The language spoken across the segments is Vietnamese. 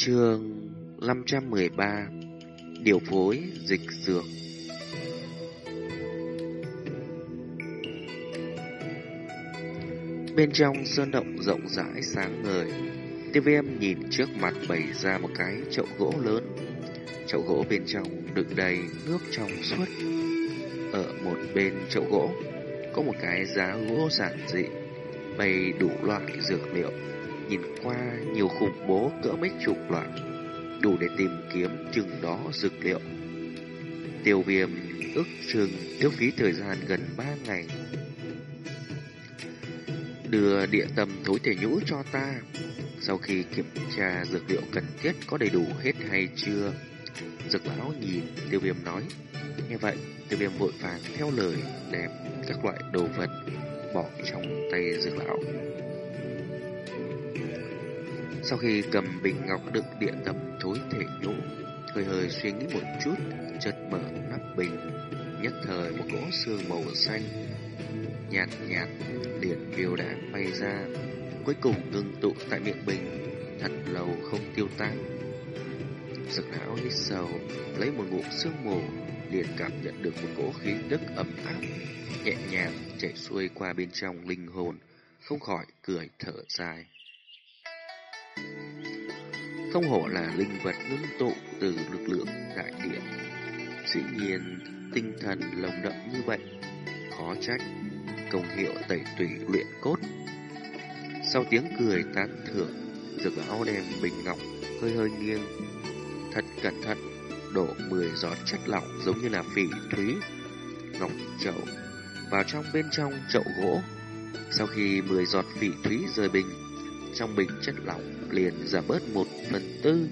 Trường 513 Điều phối dịch dược. Bên trong sơn động rộng rãi sáng ngời Tiêu viêm nhìn trước mặt bày ra một cái chậu gỗ lớn. Chậu gỗ bên trong đựng đầy nước trong suốt. Ở một bên chậu gỗ, Có một cái giá gỗ giản dị, Bày đủ loại dược liệu. Nhìn qua nhiều khủng bố cỡ mấy chục loại Đủ để tìm kiếm chừng đó dược liệu. Tiêu viêm ước chừng tiêu phí thời gian gần 3 ngày. Đưa địa tâm thối thể nhũ cho ta, Sau khi kiểm tra dược liệu cần thiết có đầy đủ hết hay chưa? Dược lão nhìn tiêu viêm nói. Như vậy, tiêu viêm vội vàng theo lời đem các loại đồ vật bỏ trong tay dược lão sau khi cầm bình ngọc đựng địa tâm thối thể nhũ, hơi hơi suy nghĩ một chút, chợt mở nắp bình, nhất thời một cỗ xương màu xanh nhạt nhạt liền phiêu đạn bay ra, cuối cùng ngưng tụ tại miệng bình, thật lâu không tiêu tan. Giật não hít sâu, lấy một ngụm sương mù, liền cảm nhận được một cỗ khí tức ấm áp, nhẹ nhàng chảy xuôi qua bên trong linh hồn, không khỏi cười thở dài. Không hổ là linh vật ngưng tụ từ lực lượng đại địa. Dĩ nhiên, tinh thần lồng đậm như vậy, khó trách, công hiệu tẩy tủy luyện cốt. Sau tiếng cười tán thưởng, dược lão đem bình ngọc hơi hơi nghiêng, thật cẩn thận, đổ 10 giọt chất lỏng giống như là phỉ thúy, ngọc chậu vào trong bên trong chậu gỗ. Sau khi 10 giọt phỉ thúy rời bình, trong bình chất lỏng liền giảm bớt một phần tư.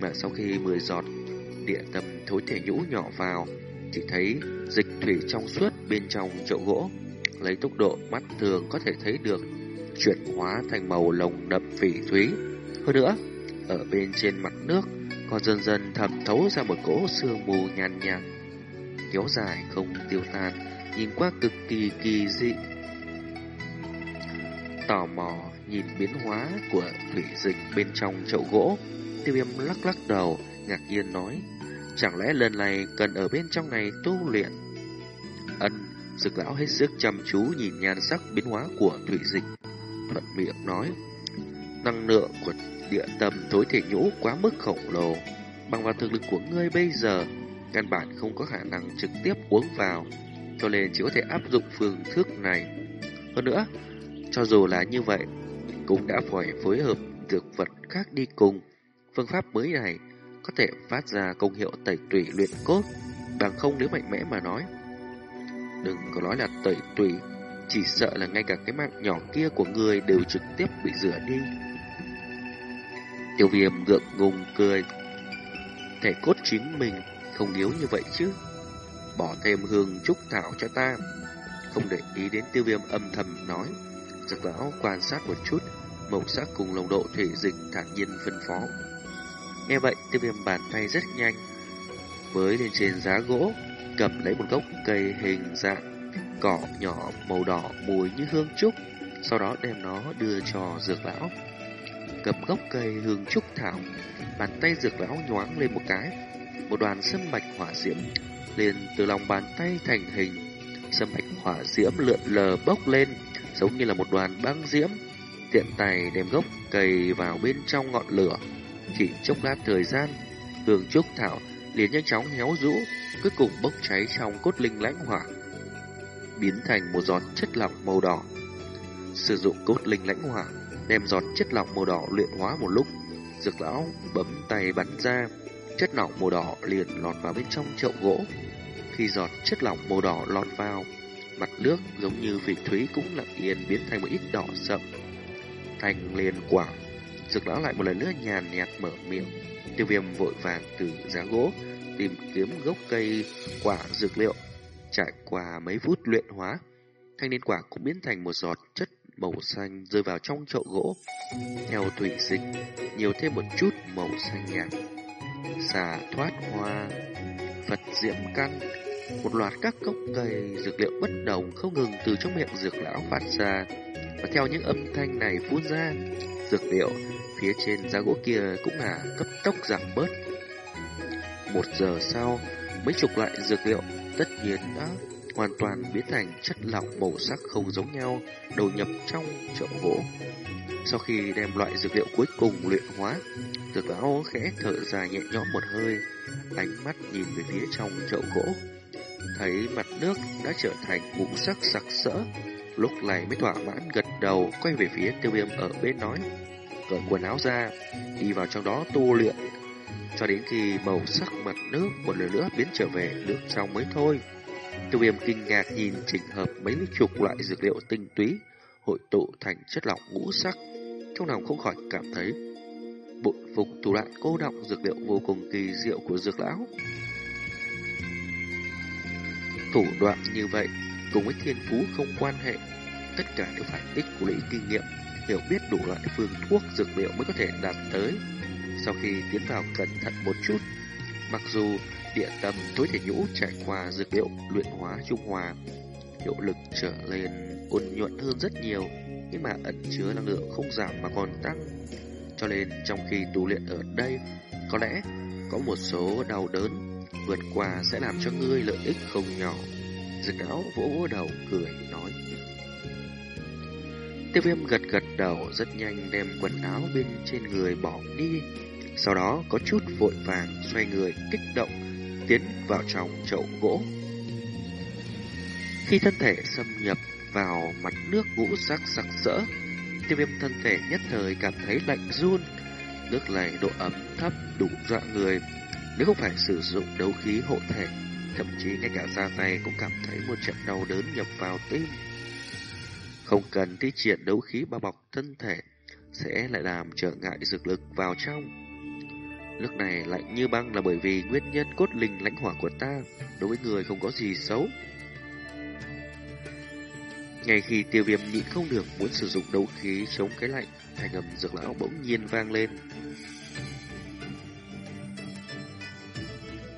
Mà sau khi 10 giọt địa tâm thối thể nhũ nhỏ vào, chỉ thấy dịch thủy trong suốt bên trong chậu gỗ, lấy tốc độ mắt thường có thể thấy được chuyển hóa thành màu lồng đậm phỉ thúy. Hơn nữa, ở bên trên mặt nước còn dần dần thẩm thấu ra một cỗ sương mù nhàn nhạt, kéo dài không tiêu tan, nhìn qua cực kỳ kỳ dị. Tò mò nhìn biến hóa của thủy dịch bên trong chậu gỗ, tiêu viêm lắc lắc đầu, ngạc nhiên nói, chẳng lẽ lần này cần ở bên trong này tu luyện? Ân, dực lão hết sức chăm chú nhìn nhan sắc biến hóa của thủy dịch, thuận miệng nói, năng lượng của địa tâm tối thể nhũ quá mức khổng lồ, bằng vào thực lực của ngươi bây giờ, căn bản không có khả năng trực tiếp uống vào, cho nên chỉ có thể áp dụng phương thức này. Hơn nữa, cho dù là như vậy, cũng đã phải phối hợp dược vật khác đi cùng. Phương pháp mới này có thể phát ra công hiệu tẩy tủy luyện cốt, bằng không nếu mạnh mẽ mà nói. Đừng có nói là tẩy tủy, chỉ sợ là ngay cả cái mạng nhỏ kia của người đều trực tiếp bị rửa đi. Tiêu viêm gượng ngùng cười. Thể cốt chính mình không yếu như vậy chứ. Bỏ thêm hương trúc thảo cho ta. Không để ý đến tiêu viêm âm thầm nói. Giặc lão quan sát một chút, màu sắc cùng nồng độ thủy dịch thản nhiên phân phó. Nghe vậy, tiêu viêm bàn tay rất nhanh, với lên trên giá gỗ, cầm lấy một gốc cây hình dạng cỏ nhỏ màu đỏ mùi như hương trúc, sau đó đem nó đưa cho dược lão. Cầm gốc cây hương trúc thảo, bàn tay dược lão nhoáng lên một cái, một đoàn sâm bạch hỏa diễm liền từ lòng bàn tay thành hình, sâm bạch hỏa diễm lượn lờ bốc lên, giống như là một đoàn băng diễm, tiện tay đem gốc cây vào bên trong ngọn lửa. Chỉ chốc lát thời gian, hương trúc thảo liền nhanh chóng héo rũ, cuối cùng bốc cháy trong cốt linh lãnh hỏa, biến thành một giọt chất lỏng màu đỏ. Sử dụng cốt linh lãnh hỏa, đem giọt chất lỏng màu đỏ luyện hóa một lúc, dược lão bấm tay bắn ra, chất lỏng màu đỏ liền lọt vào bên trong chậu gỗ. Khi giọt chất lỏng màu đỏ lọt vào, mặt nước giống như vị thúy cũng lặng yên biến thành một ít đỏ sậm. Thành liền quả, dược lão lại một lần nữa nhàn nhạt mở miệng. Tiêu viêm vội vàng từ giá gỗ tìm kiếm gốc cây quả dược liệu. Trải qua mấy phút luyện hóa, thanh niên quả cũng biến thành một giọt chất màu xanh rơi vào trong chậu gỗ. Theo thủy dịch, nhiều thêm một chút màu xanh nhạt. Xà thoát hoa, Phật diệm căn, một loạt các cốc cây dược liệu bất đồng không ngừng từ trong miệng dược lão phát ra. Và theo những âm thanh này phun ra, dược liệu phía trên giá gỗ kia cũng là cấp tốc giảm bớt. Một giờ sau, mấy chục loại dược liệu tất nhiên đã hoàn toàn biến thành chất lỏng màu sắc không giống nhau, đầu nhập trong chậu gỗ. Sau khi đem loại dược liệu cuối cùng luyện hóa, dược lão khẽ thở dài nhẹ nhõm một hơi, ánh mắt nhìn về phía trong chậu gỗ. Thấy mặt nước đã trở thành ngũ sắc sặc sỡ, lúc này mới thỏa mãn gật đầu quay về phía tiêu viêm ở bên nói. Cởi quần áo ra, đi vào trong đó tu luyện, cho đến khi màu sắc mặt nước một lần nữa biến trở về nước trong mới thôi. Tiêu viêm kinh ngạc nhìn chỉnh hợp mấy chục loại dược liệu tinh túy, hội tụ thành chất lỏng ngũ sắc. Trong lòng không khỏi cảm thấy bội phục thủ đoạn cô động dược liệu vô cùng kỳ diệu của dược lão. Thủ đoạn như vậy, cùng với thiên phú không quan hệ, tất cả đều phải tích lũy kinh nghiệm, hiểu biết đủ loại phương thuốc dược liệu mới có thể đạt tới. Sau khi tiến vào cẩn thận một chút, mặc dù địa tâm tối thể nhũ trải qua dược liệu luyện hóa trung hòa, hiệu lực trở lên ôn nhuận hơn rất nhiều, nhưng mà ẩn chứa năng lượng không giảm mà còn tăng. Cho nên trong khi tu luyện ở đây, có lẽ có một số đau đớn vượt qua sẽ làm cho ngươi lợi ích không nhỏ. Dực áo vỗ vỗ đầu cười nói. Tiêu viêm gật gật đầu rất nhanh đem quần áo bên trên người bỏ đi. Sau đó có chút vội vàng xoay người kích động tiến vào trong chậu gỗ. Khi thân thể xâm nhập vào mặt nước ngũ sắc sặc sỡ, tiêu viêm thân thể nhất thời cảm thấy lạnh run. Nước này độ ấm thấp đủ dọa người, nếu không phải sử dụng đấu khí hộ thể, thậm chí ngay cả ra tay cũng cảm thấy một trận đau đớn nhập vào tim. Không cần thi triển đấu khí bao bọc thân thể, sẽ lại làm trở ngại dược lực vào trong. Lúc này lạnh như băng là bởi vì nguyên nhân cốt linh lãnh hỏa của ta đối với người không có gì xấu. Ngay khi tiêu viêm nhịn không được muốn sử dụng đấu khí chống cái lạnh, thành âm dược lão bỗng nhiên vang lên.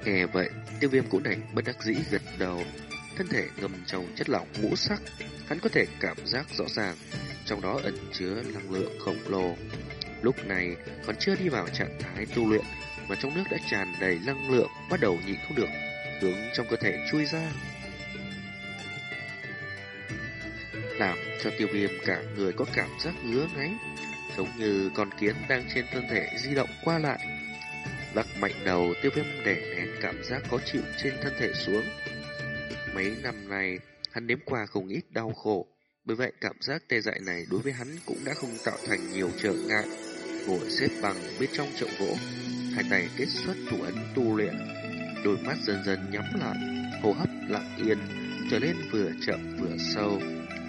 Nghe vậy, tiêu viêm cũng đành bất đắc dĩ gật đầu, thân thể ngầm trong chất lỏng ngũ sắc, hắn có thể cảm giác rõ ràng, trong đó ẩn chứa năng lượng khổng lồ. Lúc này còn chưa đi vào trạng thái tu luyện mà trong nước đã tràn đầy năng lượng bắt đầu nhịn không được hướng trong cơ thể chui ra. Làm cho tiêu viêm cả người có cảm giác ngứa ngáy giống như con kiến đang trên thân thể di động qua lại. Lắc mạnh đầu tiêu viêm đè nén cảm giác khó chịu trên thân thể xuống. Mấy năm này hắn nếm qua không ít đau khổ bởi vậy cảm giác tê dại này đối với hắn cũng đã không tạo thành nhiều trở ngại. Ngồi xếp bằng bên trong chậu gỗ, hai tay kết xuất thủ ấn tu luyện, đôi mắt dần dần nhắm lại, hô hấp lặng yên, trở nên vừa chậm vừa sâu.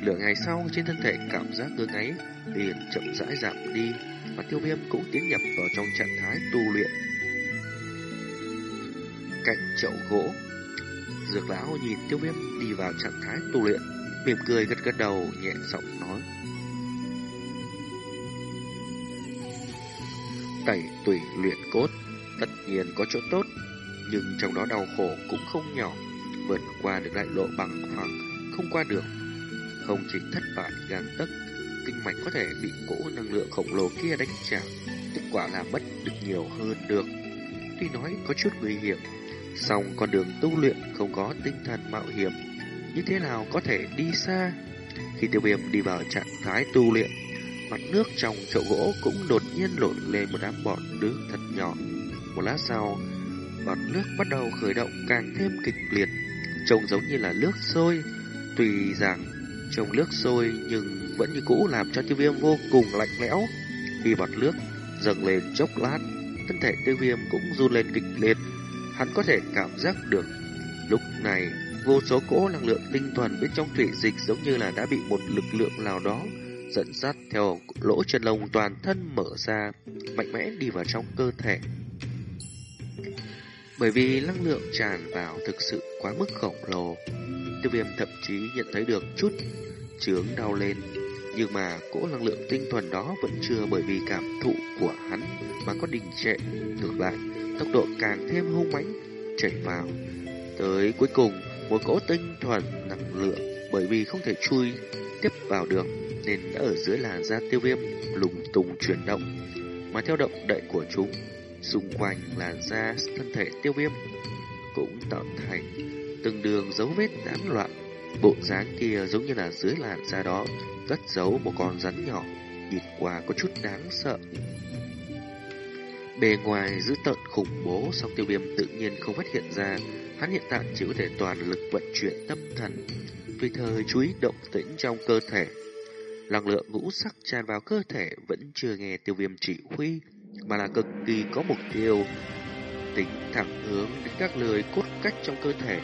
Lửa ngày sau trên thân thể cảm giác ngứa ngáy liền chậm rãi giảm đi, và tiêu viêm cũng tiến nhập vào trong trạng thái tu luyện. Cạnh chậu gỗ, dược lão nhìn tiêu viêm đi vào trạng thái tu luyện, mỉm cười gật gật đầu nhẹ giọng nói. Tẩy tùy luyện cốt tất nhiên có chỗ tốt nhưng trong đó đau khổ cũng không nhỏ vượt qua được đại lộ bằng phẳng không qua được. Không chỉ thất bại gan tức, kinh mạch có thể bị cỗ năng lượng khổng lồ kia đánh trả kết quả là mất được nhiều hơn được. Tuy nói có chút nguy hiểm Xong con đường tu luyện không có tinh thần mạo hiểm như thế nào có thể đi xa. Khi tiêu viêm đi vào trạng thái tu luyện, mặt nước trong chậu gỗ cũng đột nhiên nổi lên một đám bọt nước thật nhỏ. Một lát sau, bọt nước bắt đầu khởi động càng thêm kịch liệt, trông giống như là nước sôi. Tùy rằng trông nước sôi nhưng vẫn như cũ làm cho tiêu viêm vô cùng lạnh lẽo. Khi bọt nước dâng lên chốc lát, thân thể tiêu viêm cũng run lên kịch liệt. Hắn có thể cảm giác được lúc này Vô số cỗ năng lượng tinh thuần bên trong thủy dịch giống như là đã bị một lực lượng nào đó dẫn dắt theo lỗ chân lông toàn thân mở ra, mạnh mẽ đi vào trong cơ thể. Bởi vì năng lượng tràn vào thực sự quá mức khổng lồ, tiêu viêm thậm chí nhận thấy được chút chướng đau lên. Nhưng mà cỗ năng lượng tinh thuần đó vẫn chưa bởi vì cảm thụ của hắn mà có đình trệ. Ngược lại, tốc độ càng thêm hung mãnh chảy vào. Tới cuối cùng, một cỗ tinh thuần năng lượng bởi vì không thể chui tiếp vào được nên đã ở dưới làn da tiêu viêm lùng tùng chuyển động. Mà theo động đậy của chúng xung quanh làn da thân thể tiêu viêm cũng tạo thành từng đường dấu vết tán loạn. Bộ dáng kia giống như là dưới làn da đó cất giấu một con rắn nhỏ nhìn qua có chút đáng sợ bề ngoài giữ tợn khủng bố song tiêu viêm tự nhiên không phát hiện ra hắn hiện tại chỉ có thể toàn lực vận chuyển tâm thần tùy thời chú ý động tĩnh trong cơ thể Năng lượng ngũ sắc tràn vào cơ thể vẫn chưa nghe tiêu viêm chỉ huy, mà là cực kỳ có mục tiêu. Tính thẳng hướng đến các lời cốt cách trong cơ thể,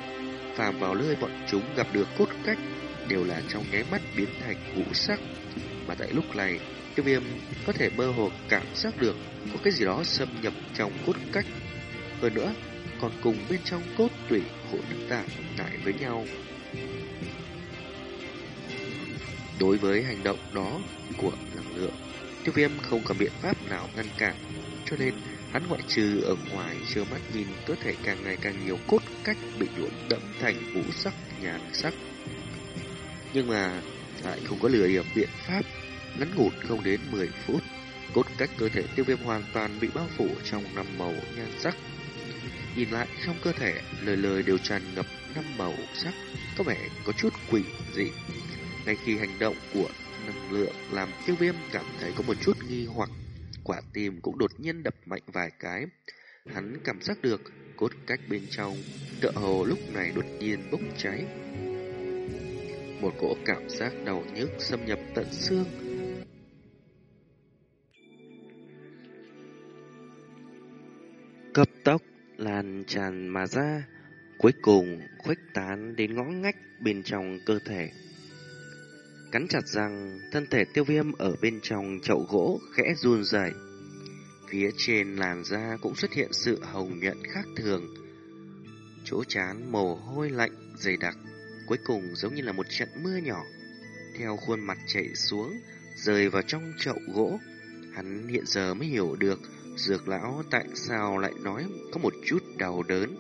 phàm vào nơi bọn chúng gặp được cốt cách đều là trong nháy mắt biến thành ngũ sắc. Mà tại lúc này, tiêu viêm có thể mơ hồ cảm giác được có cái gì đó xâm nhập trong cốt cách. Hơn nữa, còn cùng bên trong cốt tủy hỗn tạp lại với nhau. Đối với hành động đó của năng lượng, tiêu viêm không có biện pháp nào ngăn cản, cho nên hắn ngoại trừ ở ngoài chưa mắt nhìn cơ thể càng ngày càng nhiều cốt cách bị nhuộm đẫm thành ngũ sắc nhàn sắc. Nhưng mà lại không có lừa điểm biện pháp, ngắn ngủn không đến 10 phút, cốt cách cơ thể tiêu viêm hoàn toàn bị bao phủ trong năm màu nhan sắc. Nhìn lại trong cơ thể, lời lời đều tràn ngập năm màu sắc, có vẻ có chút quỷ dị. Ngay khi hành động của năng lượng làm tiêu viêm cảm thấy có một chút nghi hoặc, quả tim cũng đột nhiên đập mạnh vài cái. Hắn cảm giác được cốt cách bên trong, tựa hồ lúc này đột nhiên bốc cháy. Một cỗ cảm giác đau nhức xâm nhập tận xương. Cấp tốc lan tràn mà ra, cuối cùng khuếch tán đến ngõ ngách bên trong cơ thể. Cắn chặt răng, thân thể tiêu viêm ở bên trong chậu gỗ khẽ run rẩy. Phía trên làn da cũng xuất hiện sự hồng nhuận khác thường. Chỗ chán mồ hôi lạnh, dày đặc, cuối cùng giống như là một trận mưa nhỏ. Theo khuôn mặt chảy xuống, rơi vào trong chậu gỗ. Hắn hiện giờ mới hiểu được dược lão tại sao lại nói có một chút đau đớn.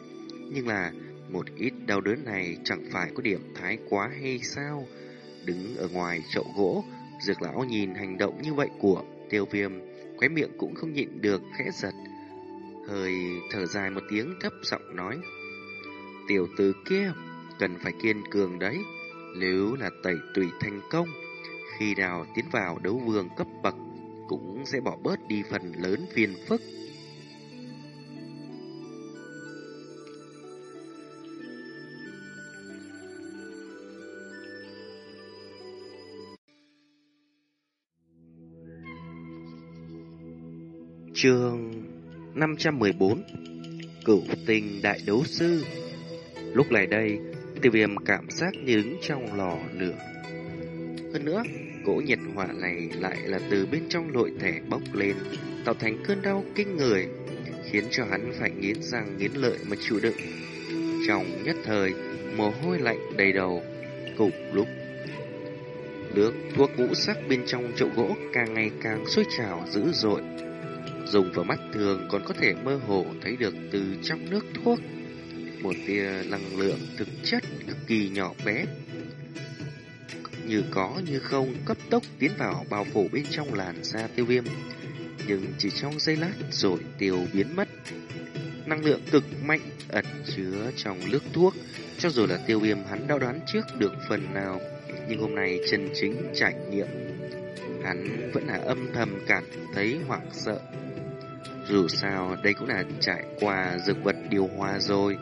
Nhưng là một ít đau đớn này chẳng phải có điểm thái quá hay sao? Đứng ở ngoài chậu gỗ, dược lão nhìn hành động như vậy của tiêu viêm, khóe miệng cũng không nhịn được khẽ giật. Hơi thở dài một tiếng thấp giọng nói. Tiểu tử kia, cần phải kiên cường đấy. Nếu là tẩy tùy thành công, khi nào tiến vào đấu vương cấp bậc, cũng sẽ bỏ bớt đi phần lớn phiền phức. Chương 514 Cửu tình đại đấu sư Lúc này đây, tiêu viêm cảm giác như đứng trong lò lửa. Hơn nữa, cỗ nhiệt hỏa này lại là từ bên trong nội thể bốc lên, tạo thành cơn đau kinh người, khiến cho hắn phải nghiến răng nghiến lợi mà chịu đựng. Trong nhất thời, mồ hôi lạnh đầy đầu, cùng lúc nước thuốc ngũ sắc bên trong chậu gỗ càng ngày càng sôi trào dữ dội Dùng vào mắt thường còn có thể mơ hồ thấy được từ trong nước thuốc một tia năng lượng thực chất cực kỳ nhỏ bé. Như có như không cấp tốc tiến vào bao phủ bên trong làn da tiêu viêm. Nhưng chỉ trong giây lát rồi tiêu biến mất. Năng lượng cực mạnh ẩn chứa trong nước thuốc. Cho dù là tiêu viêm hắn đau đoán trước được phần nào. Nhưng hôm nay chân chính trải nghiệm. Hắn vẫn là âm thầm cảm thấy hoảng sợ dù sao, đây cũng là trải qua dược vật điều hòa rồi.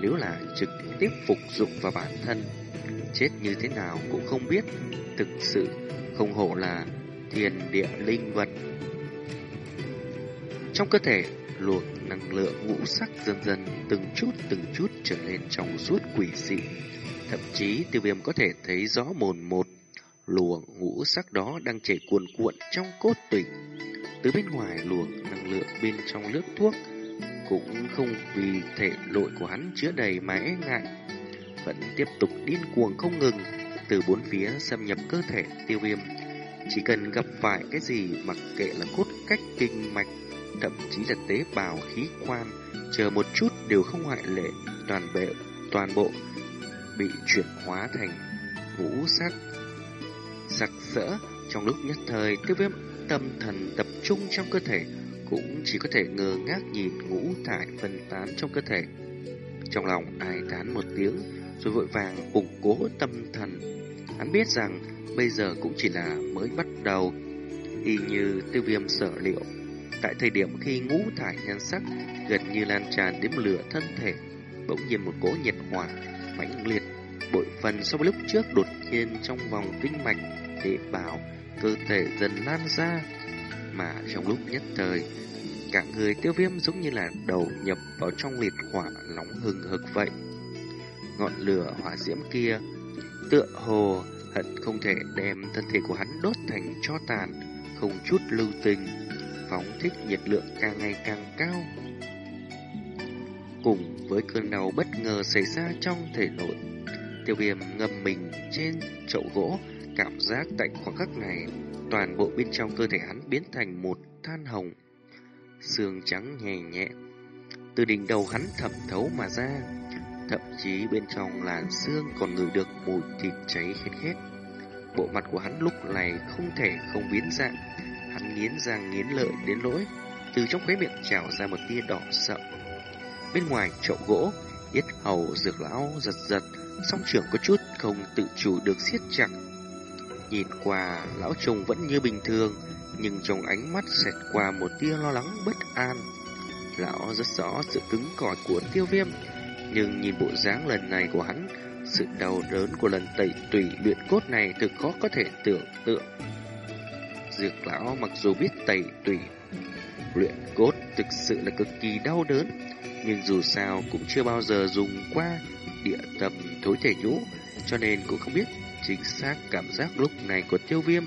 Nếu là trực tiếp phục dụng vào bản thân, chết như thế nào cũng không biết. Thực sự không hổ là thiền địa linh vật. Trong cơ thể, luồng năng lượng ngũ sắc dần dần từng chút từng chút trở nên trong suốt quỷ dị. Thậm chí tiêu viêm có thể thấy rõ mồn một luồng ngũ sắc đó đang chảy cuồn cuộn trong cốt tủy. Từ bên ngoài luồng năng lượng bên trong nước thuốc cũng không vì thể nội của hắn chứa đầy mà e ngại, vẫn tiếp tục điên cuồng không ngừng từ bốn phía xâm nhập cơ thể tiêu viêm. Chỉ cần gặp phải cái gì mặc kệ là cốt cách kinh mạch, thậm chí là tế bào khí quan, chờ một chút đều không ngoại lệ, toàn bộ toàn bộ bị chuyển hóa thành ngũ sắc sặc sỡ trong lúc nhất thời tiêu viêm tâm thần tập trung trong cơ thể cũng chỉ có thể ngơ ngác nhìn ngũ thải phân tán trong cơ thể trong lòng ai tán một tiếng rồi vội vàng củng cố tâm thần. Hắn biết rằng bây giờ cũng chỉ là mới bắt đầu. Y như tiêu viêm sở liệu, tại thời điểm khi ngũ thải nhan sắc gần như lan tràn đến lửa thân thể, bỗng nhiên một cỗ nhiệt hỏa mãnh liệt bội phần so với lúc trước đột nhiên trong vòng kinh mạch tế bào, cơ thể dần lan ra. Mà trong lúc nhất thời, cả người tiêu viêm giống như là đầu nhập vào trong liệt hỏa nóng hừng hực vậy ngọn lửa hỏa diễm kia, tựa hồ hận không thể đem thân thể của hắn đốt thành cho tàn, không chút lưu tình, phóng thích nhiệt lượng càng ngày càng cao. Cùng với cơn đau bất ngờ xảy ra trong thể nội, tiêu viêm ngâm mình trên chậu gỗ, cảm giác tại khoảng khắc này, toàn bộ bên trong cơ thể hắn biến thành một than hồng. Xương trắng nhẹ nhẹ, từ đỉnh đầu hắn thẩm thấu mà ra thậm chí bên trong làn xương còn ngửi được mùi thịt cháy khét khét. Bộ mặt của hắn lúc này không thể không biến dạng. Hắn nghiến răng nghiến lợi đến lỗi từ trong khóe miệng trào ra một tia đỏ sợ bên ngoài chậu gỗ yết hầu dược lão giật giật song trưởng có chút không tự chủ được siết chặt. Nhìn qua lão trùng vẫn như bình thường nhưng trong ánh mắt xẹt qua một tia lo lắng bất an. Lão rất rõ sự cứng cỏi của tiêu viêm, nhưng nhìn bộ dáng lần này của hắn, sự đau đớn của lần tẩy tùy luyện cốt này thực khó có thể tưởng tượng. Dược lão mặc dù biết tẩy tùy luyện cốt thực sự là cực kỳ đau đớn, nhưng dù sao cũng chưa bao giờ dùng qua địa tập thối thể nhũ, cho nên cũng không biết chính xác cảm giác lúc này của tiêu viêm.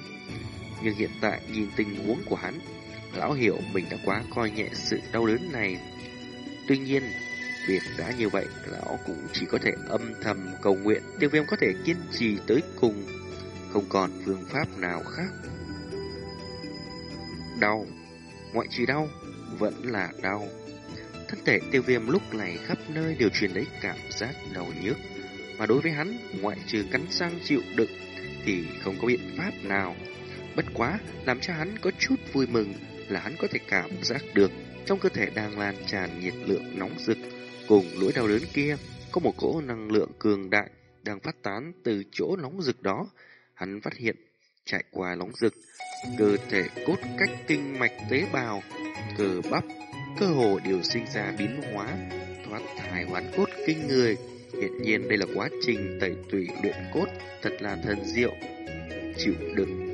Nhưng hiện tại nhìn tình huống của hắn, lão hiểu mình đã quá coi nhẹ sự đau đớn này. Tuy nhiên, việc đã như vậy, lão cũng chỉ có thể âm thầm cầu nguyện tiêu viêm có thể kiên trì tới cùng, không còn phương pháp nào khác. Đau, ngoại trừ đau, vẫn là đau. Thân thể tiêu viêm lúc này khắp nơi đều truyền lấy cảm giác đau nhức, mà đối với hắn, ngoại trừ cắn răng chịu đựng thì không có biện pháp nào. Bất quá, làm cho hắn có chút vui mừng là hắn có thể cảm giác được trong cơ thể đang lan tràn nhiệt lượng nóng rực cùng nỗi đau đớn kia có một cỗ năng lượng cường đại đang phát tán từ chỗ nóng rực đó. Hắn phát hiện chạy qua nóng rực, cơ thể cốt cách kinh mạch tế bào, cơ bắp, cơ hồ đều sinh ra biến hóa, thoát thải hoán cốt kinh người. Hiện nhiên đây là quá trình tẩy tủy luyện cốt thật là thần diệu. Chịu đựng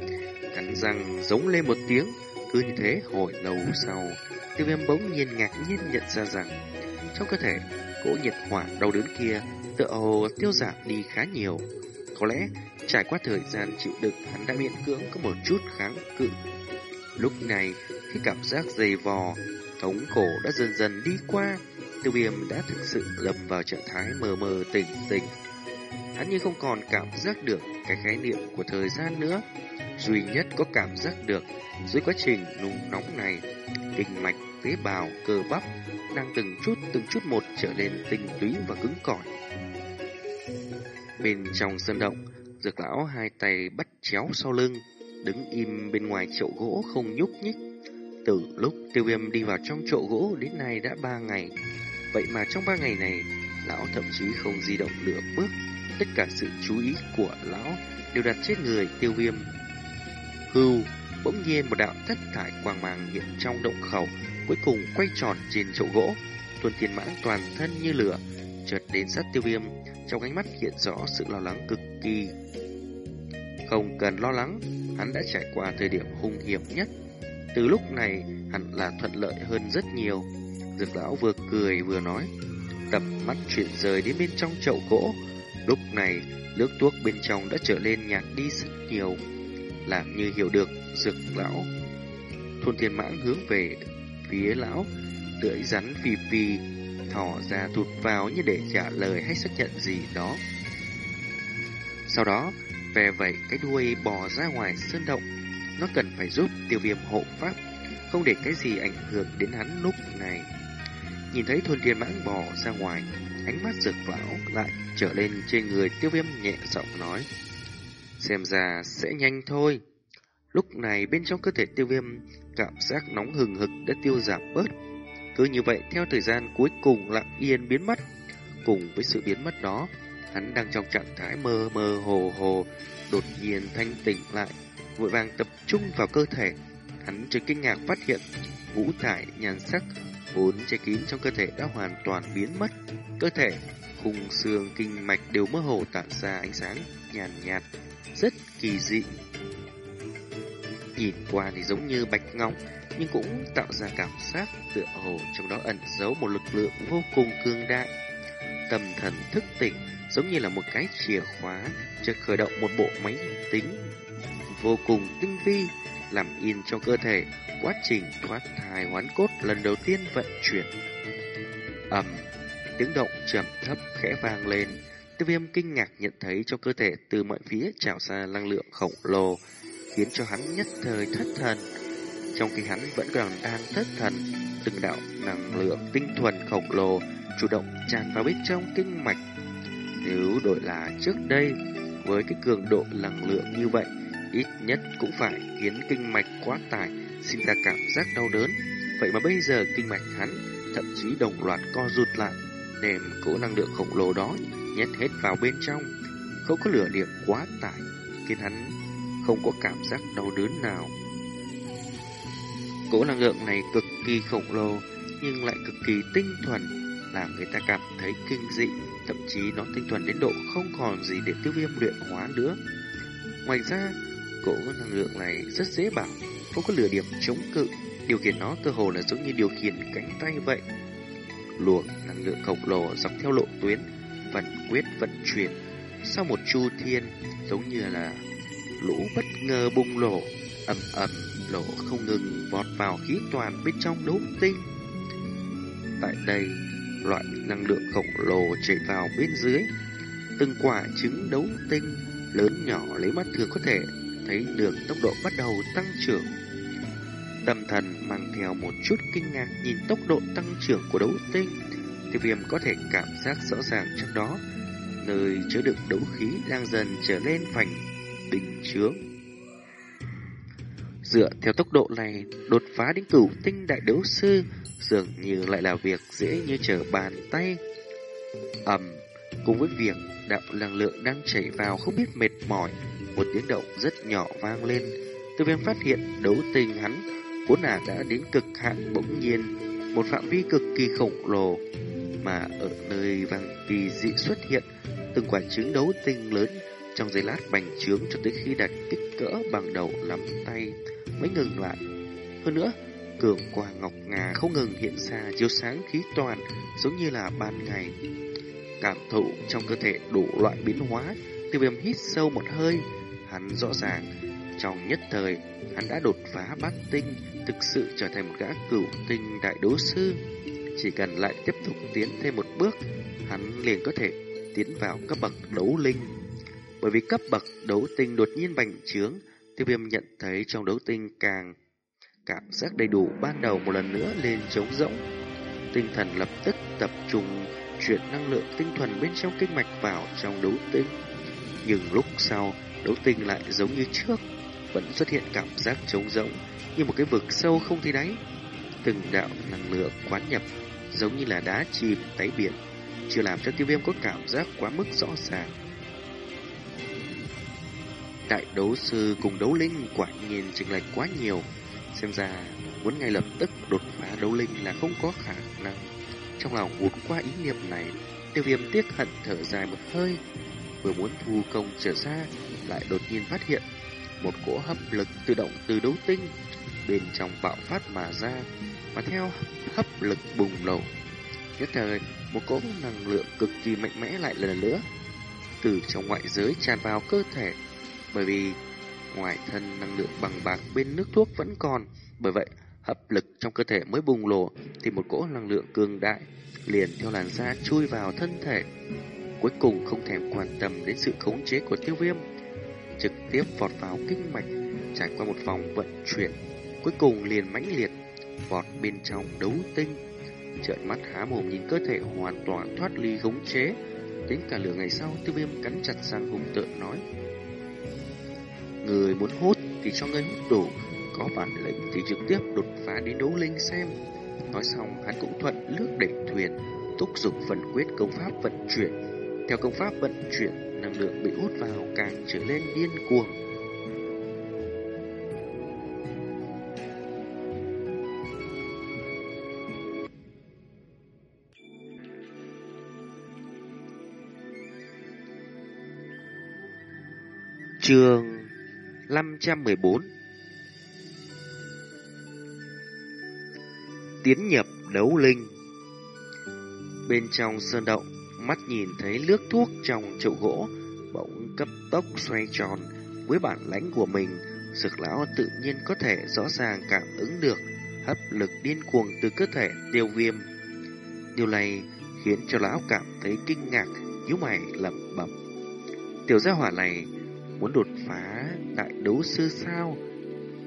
cắn răng giống lên một tiếng, cứ như thế hồi lâu sau, tiêu viêm bỗng nhiên ngạc nhiên nhận ra rằng trong cơ thể, cỗ nhiệt hỏa đau đớn kia tựa hồ tiêu giảm đi khá nhiều. Có lẽ trải qua thời gian chịu đựng hắn đã miễn cưỡng có một chút kháng cự. Lúc này, khi cảm giác dày vò, thống khổ đã dần dần đi qua, tiêu viêm đã thực sự lầm vào trạng thái mờ mờ tỉnh tỉnh. Hắn như không còn cảm giác được cái khái niệm của thời gian nữa duy nhất có cảm giác được dưới quá trình nung nóng này, kinh mạch, tế bào, cơ bắp đang từng chút từng chút một trở nên tinh túy và cứng cỏi. Bên trong sân động, dược lão hai tay bắt chéo sau lưng, đứng im bên ngoài chậu gỗ không nhúc nhích. Từ lúc tiêu viêm đi vào trong chậu gỗ đến nay đã ba ngày. Vậy mà trong ba ngày này, lão thậm chí không di động nửa bước. Tất cả sự chú ý của lão đều đặt trên người tiêu viêm Hưu, bỗng nhiên một đạo thất thải quang mang hiện trong động khẩu, cuối cùng quay tròn trên chậu gỗ. Tuần thiên mãn toàn thân như lửa, chợt đến sát tiêu viêm, trong ánh mắt hiện rõ sự lo lắng cực kỳ. Không cần lo lắng, hắn đã trải qua thời điểm hung hiểm nhất. Từ lúc này, hẳn là thuận lợi hơn rất nhiều. Dược lão vừa cười vừa nói, tầm mắt chuyển rời đến bên trong chậu gỗ. Lúc này, nước thuốc bên trong đã trở lên nhạt đi rất nhiều làm như hiểu được dược lão. Thôn thiên mãng hướng về phía lão, tưỡi rắn phì phì, thỏ ra thụt vào như để trả lời hay xác nhận gì đó. Sau đó, về vậy cái đuôi bò ra ngoài sơn động, nó cần phải giúp tiêu viêm hộ pháp, không để cái gì ảnh hưởng đến hắn lúc này. nhìn thấy thuần thiên mãng bò ra ngoài, ánh mắt rực lão lại trở lên trên người tiêu viêm nhẹ giọng nói. Xem ra sẽ nhanh thôi. Lúc này bên trong cơ thể tiêu viêm, cảm giác nóng hừng hực đã tiêu giảm bớt. Cứ như vậy theo thời gian cuối cùng lặng yên biến mất. Cùng với sự biến mất đó, hắn đang trong trạng thái mơ mơ hồ hồ, đột nhiên thanh tỉnh lại, vội vàng tập trung vào cơ thể. Hắn chưa kinh ngạc phát hiện vũ thải nhàn sắc vốn che kín trong cơ thể đã hoàn toàn biến mất. Cơ thể, khung xương, kinh mạch đều mơ hồ tản ra ánh sáng nhàn nhạt, rất kỳ dị. Nhìn qua thì giống như bạch ngọc, nhưng cũng tạo ra cảm giác tựa hồ trong đó ẩn giấu một lực lượng vô cùng cương đại. Tâm thần thức tỉnh giống như là một cái chìa khóa cho khởi động một bộ máy tính vô cùng tinh vi làm in trong cơ thể quá trình thoát thai hoán cốt lần đầu tiên vận chuyển. ầm, tiếng động trầm thấp khẽ vang lên. Tiêu viêm kinh ngạc nhận thấy trong cơ thể từ mọi phía trào ra năng lượng khổng lồ, khiến cho hắn nhất thời thất thần. Trong khi hắn vẫn còn đang thất thần, từng đạo năng lượng tinh thuần khổng lồ chủ động tràn vào bên trong kinh mạch. Nếu đổi là trước đây, với cái cường độ năng lượng như vậy, ít nhất cũng phải khiến kinh mạch quá tải, sinh ra cảm giác đau đớn. Vậy mà bây giờ kinh mạch hắn thậm chí đồng loạt co rụt lại, đem cỗ năng lượng khổng lồ đó nhét hết vào bên trong. Không có lửa điện quá tải, khiến hắn không có cảm giác đau đớn nào. Cỗ năng lượng này cực kỳ khổng lồ, nhưng lại cực kỳ tinh thuần, làm người ta cảm thấy kinh dị, thậm chí nó tinh thuần đến độ không còn gì để tiêu viêm luyện hóa nữa. Ngoài ra, cỗ năng lượng này rất dễ bảo, không có lửa điểm chống cự, điều khiển nó cơ hồ là giống như điều khiển cánh tay vậy. Luồng năng lượng khổng lồ dọc theo lộ tuyến, vận quyết vận chuyển, sau một chu thiên giống như là lũ bất ngờ bùng nổ, ầm ầm nổ không ngừng vọt vào khí toàn bên trong đấu tinh. Tại đây, loại năng lượng khổng lồ chảy vào bên dưới, từng quả trứng đấu tinh lớn nhỏ lấy mắt thường có thể thấy được tốc độ bắt đầu tăng trưởng. Tâm thần mang theo một chút kinh ngạc nhìn tốc độ tăng trưởng của đấu tinh, tiêu viêm có thể cảm giác rõ ràng trong đó, nơi chứa đựng đấu khí đang dần trở lên phành trướng. Dựa theo tốc độ này, đột phá đến cửu tinh đại đấu sư dường như lại là việc dễ như trở bàn tay. ầm, cùng với việc đạo năng lượng đang chảy vào không biết mệt mỏi, một tiếng động rất nhỏ vang lên. Từ viêm phát hiện đấu tình hắn vốn là đã đến cực hạn bỗng nhiên, một phạm vi cực kỳ khổng lồ mà ở nơi vàng kỳ dị xuất hiện từng quả trứng đấu tinh lớn trong giây lát bành trướng cho tới khi đạt kích cỡ bằng đầu nắm tay mới ngừng lại. Hơn nữa, cường quang ngọc ngà không ngừng hiện ra chiếu sáng khí toàn giống như là ban ngày. Cảm thụ trong cơ thể đủ loại biến hóa, tiêu viêm hít sâu một hơi, hắn rõ ràng trong nhất thời hắn đã đột phá bát tinh, thực sự trở thành một gã cửu tinh đại đấu sư. Chỉ cần lại tiếp tục tiến thêm một bước, hắn liền có thể tiến vào cấp bậc đấu linh. Bởi vì cấp bậc đấu tinh đột nhiên bành trướng, tiêu viêm nhận thấy trong đấu tinh càng cảm giác đầy đủ ban đầu một lần nữa lên trống rỗng. Tinh thần lập tức tập trung chuyển năng lượng tinh thuần bên trong kinh mạch vào trong đấu tinh. Nhưng lúc sau, đấu tinh lại giống như trước, vẫn xuất hiện cảm giác trống rỗng như một cái vực sâu không thấy đáy. Từng đạo năng lượng quán nhập giống như là đá chìm đáy biển, chưa làm cho tiêu viêm có cảm giác quá mức rõ ràng. Đại đấu sư cùng đấu linh quả nhiên chênh lệch quá nhiều, xem ra muốn ngay lập tức đột phá đấu linh là không có khả năng. Trong lòng vụt qua ý niệm này, tiêu viêm tiếc hận thở dài một hơi, vừa muốn thu công trở ra, lại đột nhiên phát hiện một cỗ hấp lực tự động từ đấu tinh bên trong bạo phát mà ra, mà theo hấp lực bùng nổ. Nhất thời, một cỗ năng lượng cực kỳ mạnh mẽ lại lần nữa từ trong ngoại giới tràn vào cơ thể, bởi vì ngoài thân năng lượng bằng bạc bên nước thuốc vẫn còn, bởi vậy hấp lực trong cơ thể mới bùng nổ thì một cỗ năng lượng cường đại liền theo làn da chui vào thân thể. Cuối cùng không thèm quan tâm đến sự khống chế của tiêu viêm, trực tiếp vọt vào kinh mạch, trải qua một vòng vận chuyển, cuối cùng liền mãnh liệt vọt bên trong đấu tinh. trợn mắt há mồm nhìn cơ thể hoàn toàn thoát ly khống chế. Đến cả lửa ngày sau, tiêu viêm cắn chặt răng hùng tợn nói. Người muốn hút thì cho ngươi hút đủ, có bản lệnh thì trực tiếp đột phá đến đấu linh xem. Nói xong, hắn cũng thuận lướt đẩy thuyền, thúc giục phần quyết công pháp vận chuyển. Theo công pháp vận chuyển, năng lượng bị hút vào càng trở lên điên cuồng. Trường 514 Tiến nhập đấu linh Bên trong sơn động, mắt nhìn thấy nước thuốc trong chậu gỗ, bỗng cấp tốc xoay tròn. Với bản lãnh của mình, sực lão tự nhiên có thể rõ ràng cảm ứng được hấp lực điên cuồng từ cơ thể tiêu viêm. Điều này khiến cho lão cảm thấy kinh ngạc, nhíu mày lẩm bẩm. Tiểu gia hỏa này muốn đột phá đại đấu sư sao?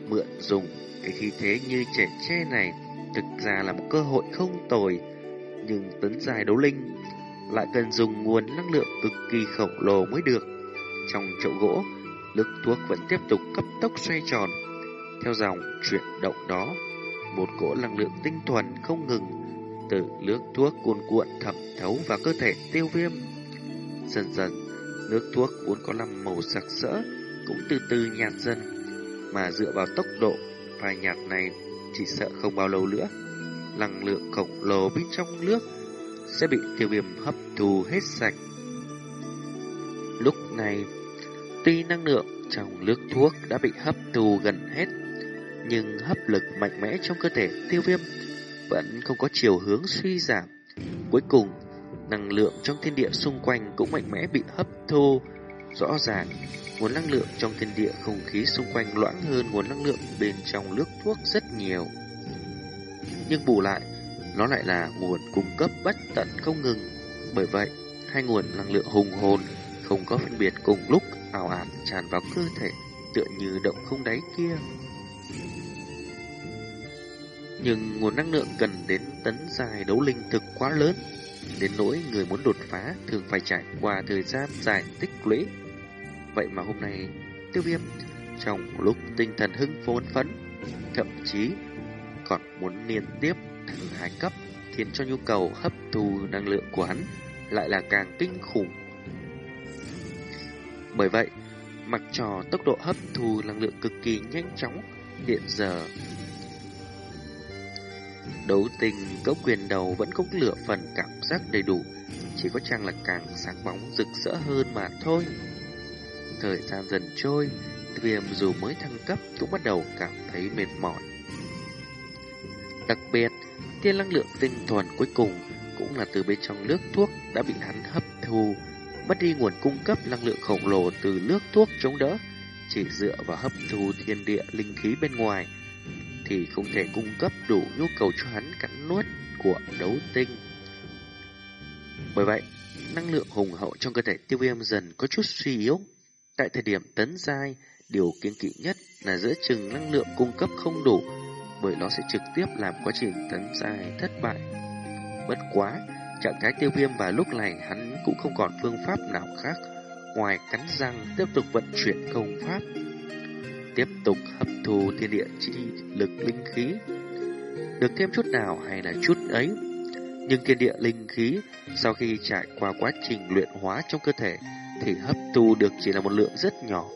Mượn dùng cái khí thế như trẻ tre này thực ra là một cơ hội không tồi nhưng tấn dài đấu linh lại cần dùng nguồn năng lượng cực kỳ khổng lồ mới được. Trong chậu gỗ, lực thuốc vẫn tiếp tục cấp tốc xoay tròn. Theo dòng chuyển động đó, một cỗ năng lượng tinh thuần không ngừng từ nước thuốc cuồn cuộn thẩm thấu vào cơ thể tiêu viêm. Dần dần, nước thuốc vốn có năm màu sặc sỡ cũng từ từ nhạt dần, mà dựa vào tốc độ phai nhạt này chỉ sợ không bao lâu nữa năng lượng khổng lồ bên trong nước sẽ bị tiêu viêm hấp thu hết sạch. Lúc này, tuy năng lượng trong nước thuốc đã bị hấp thu gần hết, nhưng hấp lực mạnh mẽ trong cơ thể tiêu viêm vẫn không có chiều hướng suy giảm. Cuối cùng, năng lượng trong thiên địa xung quanh cũng mạnh mẽ bị hấp thu. Rõ ràng, nguồn năng lượng trong thiên địa không khí xung quanh loãng hơn nguồn năng lượng bên trong nước thuốc rất nhiều nhưng bù lại, nó lại là nguồn cung cấp bất tận không ngừng. Bởi vậy, hai nguồn năng lượng hùng hồn không có phân biệt cùng lúc ảo ạt tràn vào cơ thể tựa như động không đáy kia. Nhưng nguồn năng lượng cần đến tấn dài đấu linh thực quá lớn, đến nỗi người muốn đột phá thường phải trải qua thời gian dài tích lũy. Vậy mà hôm nay, tiêu viêm trong lúc tinh thần hưng phấn phấn, thậm chí còn muốn liên tiếp thử hai cấp, khiến cho nhu cầu hấp thu năng lượng của hắn lại là càng kinh khủng. Bởi vậy, mặc cho tốc độ hấp thu năng lượng cực kỳ nhanh chóng, hiện giờ đấu tình gốc quyền đầu vẫn có lửa phần cảm giác đầy đủ, chỉ có chăng là càng sáng bóng rực rỡ hơn mà thôi. Thời gian dần trôi, viêm dù mới thăng cấp cũng bắt đầu cảm thấy mệt mỏi. Đặc biệt, Tiên năng lượng tinh thuần cuối cùng cũng là từ bên trong nước thuốc đã bị hắn hấp thu, mất đi nguồn cung cấp năng lượng khổng lồ từ nước thuốc chống đỡ, chỉ dựa vào hấp thu thiên địa linh khí bên ngoài thì không thể cung cấp đủ nhu cầu cho hắn cắn nuốt của đấu tinh. Bởi vậy, năng lượng hùng hậu trong cơ thể tiêu viêm dần có chút suy yếu. Tại thời điểm tấn giai, điều kiên kỵ nhất là giữa chừng năng lượng cung cấp không đủ bởi nó sẽ trực tiếp làm quá trình tấn giai thất bại. Bất quá, trạng thái tiêu viêm vào lúc này hắn cũng không còn phương pháp nào khác ngoài cắn răng tiếp tục vận chuyển công pháp, tiếp tục hấp thu thiên địa chi lực linh khí. Được thêm chút nào hay là chút ấy, nhưng thiên địa linh khí sau khi trải qua quá trình luyện hóa trong cơ thể thì hấp thu được chỉ là một lượng rất nhỏ.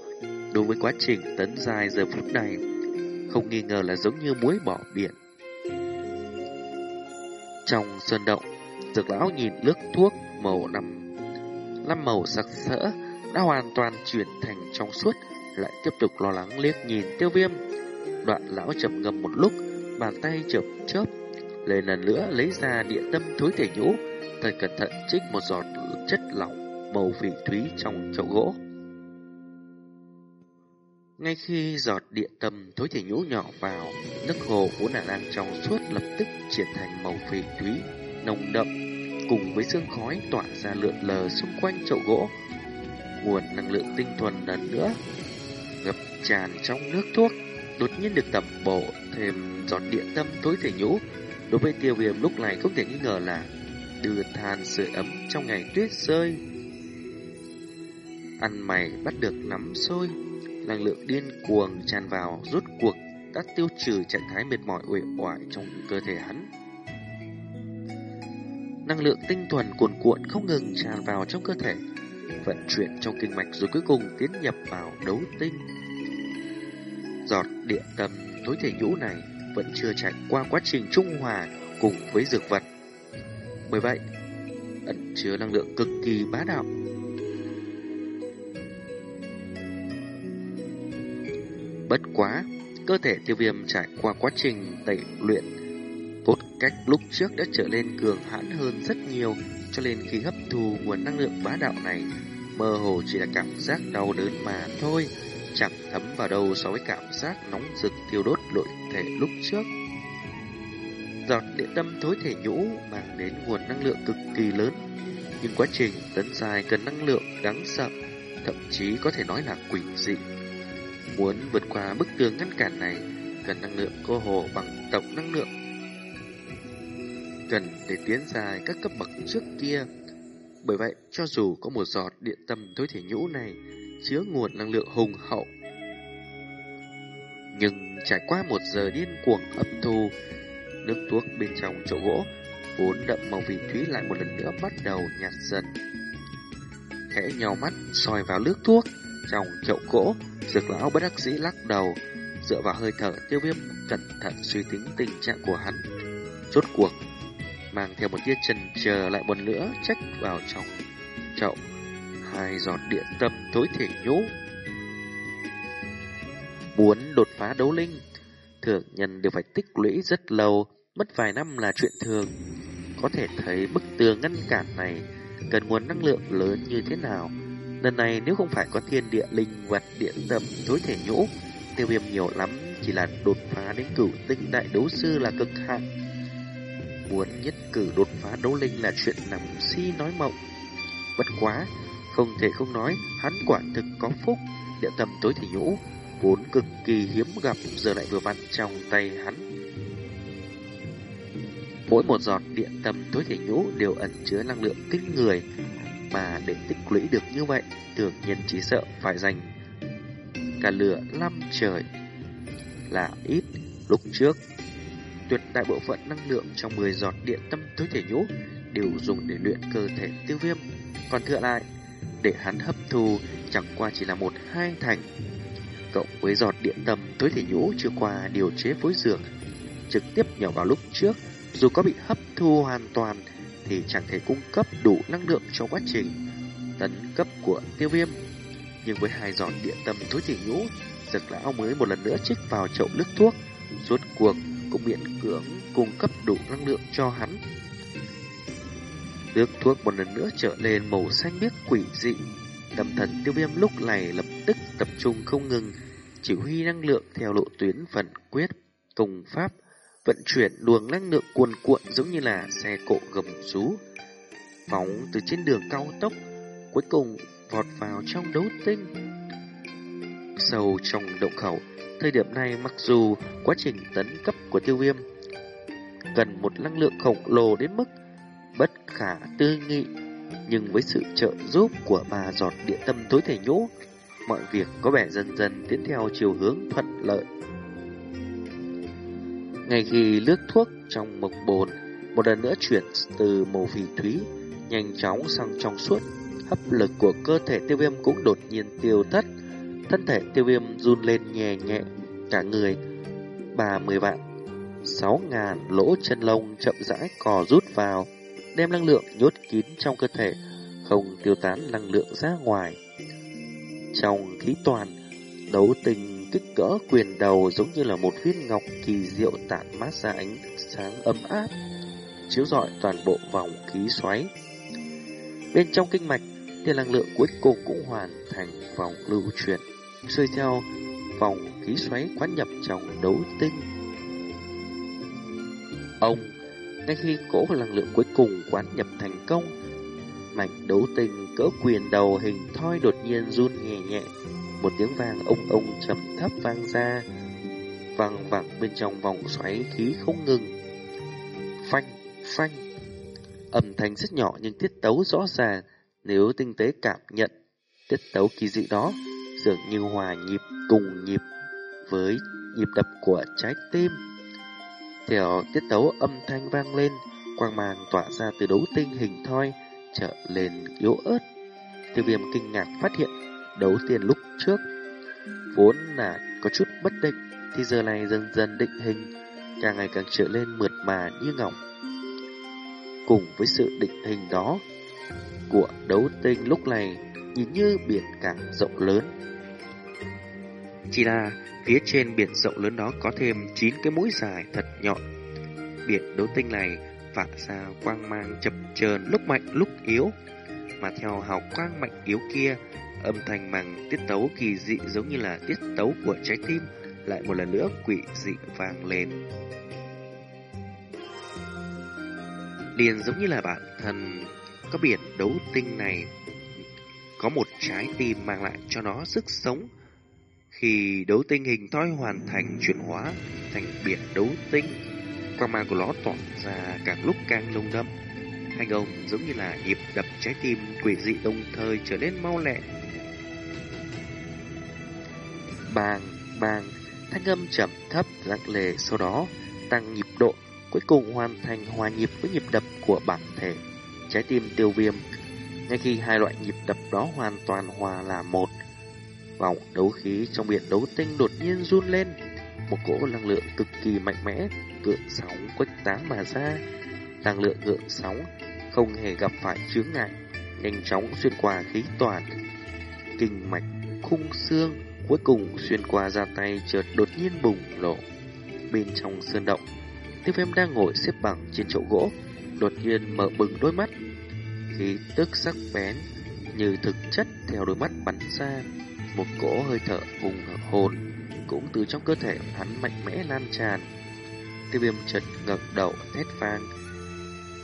Đối với quá trình tấn dài giờ phút này, không nghi ngờ là giống như muối bỏ biển. Trong sơn động, dược lão nhìn nước thuốc màu năm năm màu sặc sỡ đã hoàn toàn chuyển thành trong suốt, lại tiếp tục lo lắng liếc nhìn tiêu viêm. Đoạn lão chậm ngầm một lúc, bàn tay chậm chớp, lấy lần nữa lấy ra địa tâm thối thể nhũ, thật cẩn thận trích một giọt chất lỏng màu phỉ thúy trong chậu gỗ. Ngay khi giọt địa tâm thối thể nhũ nhỏ vào, nước hồ vốn đã đang trong suốt lập tức chuyển thành màu phỉ thúy, nồng đậm, cùng với sương khói tỏa ra lượn lờ xung quanh chậu gỗ. Nguồn năng lượng tinh thuần lần nữa ngập tràn trong nước thuốc, đột nhiên được tẩm bổ thêm giọt điện tâm tối thể nhũ, Đối với tiêu viêm lúc này không thể nghi ngờ là đưa than sưởi ấm trong ngày tuyết rơi. Ăn mày bắt được nắm sôi, năng lượng điên cuồng tràn vào rút cuộc đã tiêu trừ trạng thái mệt mỏi uể oải trong cơ thể hắn. Năng lượng tinh thuần cuồn cuộn không ngừng tràn vào trong cơ thể, vận chuyển trong kinh mạch rồi cuối cùng tiến nhập vào đấu tinh. Giọt địa tâm tối thể nhũ này vẫn chưa trải qua quá trình trung hòa cùng với dược vật. Bởi vậy, ẩn chứa năng lượng cực kỳ bá đạo. Bất quá, cơ thể tiêu viêm trải qua quá trình tẩy luyện cách lúc trước đã trở nên cường hãn hơn rất nhiều, cho nên khi hấp thu nguồn năng lượng bá đạo này, mơ hồ chỉ là cảm giác đau đớn mà thôi, chẳng thấm vào đâu so với cảm giác nóng rực thiêu đốt nội thể lúc trước. Giọt địa tâm thối thể nhũ mang đến nguồn năng lượng cực kỳ lớn, nhưng quá trình tấn dài cần năng lượng đáng sợ, thậm chí có thể nói là quỷ dị. Muốn vượt qua bức tường ngăn cản này, cần năng lượng cô hồ bằng tổng năng lượng. Cần để tiến dài các cấp bậc trước kia. Bởi vậy, cho dù có một giọt điện tâm thối thể nhũ này chứa nguồn năng lượng hùng hậu, nhưng trải qua một giờ điên cuồng hấp thu, nước thuốc bên trong chỗ gỗ vốn đậm màu vị thúy lại một lần nữa bắt đầu nhạt dần. Khẽ nhau mắt soi vào nước thuốc trong chậu gỗ, dược lão bất đắc dĩ lắc đầu, dựa vào hơi thở tiêu viêm cẩn thận suy tính tình trạng của hắn. Rốt cuộc, mang theo một tia chần chờ lại một nữa trách vào trong chậu. Hai giọt điện tâm tối thể nhũ. Muốn đột phá đấu linh, thường nhân đều phải tích lũy rất lâu, mất vài năm là chuyện thường. Có thể thấy bức tường ngăn cản này cần nguồn năng lượng lớn như thế nào. Lần này nếu không phải có thiên địa linh vật điện tâm tối thể nhũ, tiêu viêm nhiều lắm chỉ là đột phá đến cửu tinh đại đấu sư là cực hạn. Muốn nhất cử đột phá đấu linh là chuyện nằm si nói mộng. Bất quá, không thể không nói, hắn quả thực có phúc, địa tâm tối thể nhũ, vốn cực kỳ hiếm gặp giờ lại vừa vặn trong tay hắn. Mỗi một giọt điện tâm tối thể nhũ đều ẩn chứa năng lượng kinh người, mà để tích lũy được như vậy, tưởng nhiên chỉ sợ phải dành cả lửa năm trời là ít. Lúc trước, tuyệt đại bộ phận năng lượng trong 10 giọt điện tâm tối thể nhũ đều dùng để luyện cơ thể tiêu viêm, còn thừa lại để hắn hấp thu chẳng qua chỉ là một hai thành. Cộng với giọt điện tâm tối thể nhũ chưa qua điều chế phối dược, trực tiếp nhỏ vào lúc trước, dù có bị hấp thu hoàn toàn thì chẳng thể cung cấp đủ năng lượng cho quá trình tấn cấp của tiêu viêm. Nhưng với hai giọt điện tâm tối thể nhũ, dược lão mới một lần nữa chích vào chậu nước thuốc, suốt cuộc cũng miễn cưỡng cung cấp đủ năng lượng cho hắn. Nước thuốc một lần nữa trở lên màu xanh biếc quỷ dị. Tâm thần tiêu viêm lúc này lập tức tập trung không ngừng, chỉ huy năng lượng theo lộ tuyến phần quyết, cùng pháp, vận chuyển luồng năng lượng cuồn cuộn giống như là xe cộ gầm rú. Phóng từ trên đường cao tốc, cuối cùng vọt vào trong đấu tinh. Sâu trong động khẩu, thời điểm này mặc dù quá trình tấn cấp của tiêu viêm cần một năng lượng khổng lồ đến mức bất khả tư nghị, nhưng với sự trợ giúp của bà giọt địa tâm tối thể nhũ, mọi việc có vẻ dần dần tiến theo chiều hướng thuận lợi. Ngay khi nước thuốc trong mộc bồn một lần nữa chuyển từ màu phì thúy nhanh chóng sang trong suốt, hấp lực của cơ thể tiêu viêm cũng đột nhiên tiêu thất. Thân thể tiêu viêm run lên nhẹ nhẹ, cả người bà mười vạn, sáu ngàn lỗ chân lông chậm rãi cò rút vào, đem năng lượng nhốt kín trong cơ thể, không tiêu tán năng lượng ra ngoài. Trong khí toàn, đấu tình kích cỡ quyền đầu giống như là một viên ngọc kỳ diệu tản mát ra ánh sáng ấm áp, chiếu rọi toàn bộ vòng khí xoáy. Bên trong kinh mạch, thì năng lượng cuối cùng cũng hoàn thành vòng lưu chuyển, xuôi theo vòng khí xoáy quán nhập trong đấu tinh. Ông, ngay khi cỗ năng lượng cuối cùng quán nhập thành công, mảnh đấu tinh cỡ quyền đầu hình thoi đột nhiên run nhẹ nhẹ, một tiếng vang ông ông trầm thấp vang ra, vang vẳng bên trong vòng xoáy khí không ngừng. phanh, phanh. Âm thanh rất nhỏ nhưng tiết tấu rõ ràng, nếu tinh tế cảm nhận, tiết tấu kỳ dị đó dường như hòa nhịp cùng nhịp với nhịp đập của trái tim. Theo tiết tấu âm thanh vang lên, quang mang tỏa ra từ đấu tinh hình thoi, trở lên yếu ớt. Tiêu viêm kinh ngạc phát hiện đấu tiền lúc trước vốn là có chút bất định thì giờ này dần dần định hình càng ngày càng trở lên mượt mà như ngọc cùng với sự định hình đó của đấu tinh lúc này nhìn như biển càng rộng lớn chỉ là phía trên biển rộng lớn đó có thêm 9 cái mũi dài thật nhọn biển đấu tinh này vả ra quang mang chập chờn lúc mạnh, lúc yếu mà theo hào quang mạnh yếu kia, Âm thanh bằng tiết tấu kỳ dị giống như là tiết tấu của trái tim lại một lần nữa quỷ dị vang lên. Liền giống như là bản thân có biển đấu tinh này, có một trái tim mang lại cho nó sức sống. Khi đấu tinh hình thoi hoàn thành chuyển hóa thành biển đấu tinh, quang mang của nó tỏa ra càng lúc càng lung đậm. Hành ông giống như là nhịp đập trái tim quỷ dị đồng thời trở nên mau lẹ Bàng, bàng, thanh âm chậm thấp lặng lề sau đó tăng nhịp độ, cuối cùng hoàn thành hòa nhịp với nhịp đập của bản thể. Trái tim tiêu viêm, ngay khi hai loại nhịp đập đó hoàn toàn hòa là một, vòng đấu khí trong biển đấu tinh đột nhiên run lên, một cỗ năng lượng cực kỳ mạnh mẽ, gợn sóng quách tán mà ra. Năng lượng gợn sóng không hề gặp phải chướng ngại, nhanh chóng xuyên qua khí toàn, kinh mạch, khung xương, Cuối cùng xuyên qua ra tay chợt đột nhiên bùng nổ. Bên trong sơn động, tiêu viêm đang ngồi xếp bằng trên chỗ gỗ, đột nhiên mở bừng đôi mắt. Khí tức sắc bén như thực chất theo đôi mắt bắn ra, một cỗ hơi thở hùng hồn cũng từ trong cơ thể hắn mạnh mẽ lan tràn. Tiêu viêm chợt ngẩng đầu thét vang.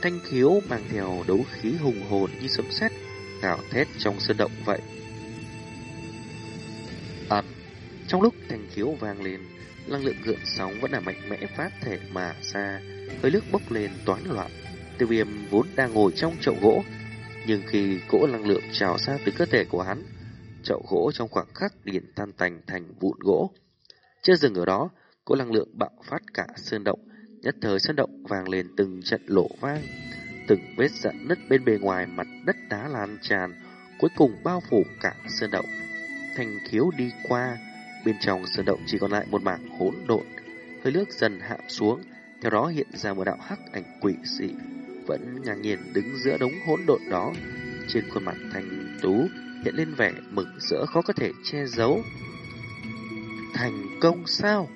Thanh khiếu mang theo đấu khí hùng hồn như sấm sét gào thét trong sơn động vậy. Ẩm. Trong lúc thanh khiếu vang lên, năng lượng gợn sóng vẫn là mạnh mẽ phát thể mà ra, hơi nước bốc lên toán loạn. Tiêu viêm vốn đang ngồi trong chậu gỗ, nhưng khi cỗ năng lượng trào ra từ cơ thể của hắn, chậu gỗ trong khoảng khắc liền tan tành thành vụn gỗ. Chưa dừng ở đó, cỗ năng lượng bạo phát cả sơn động, nhất thời sơn động vang lên từng trận lộ vang, từng vết dạn nứt bên bề ngoài mặt đất đá lan tràn, cuối cùng bao phủ cả sơn động thành khiếu đi qua, bên trong sơn động chỉ còn lại một mảng hỗn độn, hơi nước dần hạ xuống, theo đó hiện ra một đạo hắc ảnh quỷ dị, vẫn ngang nhiên đứng giữa đống hỗn độn đó, trên khuôn mặt thành tú hiện lên vẻ mừng rỡ khó có thể che giấu. Thành công sao?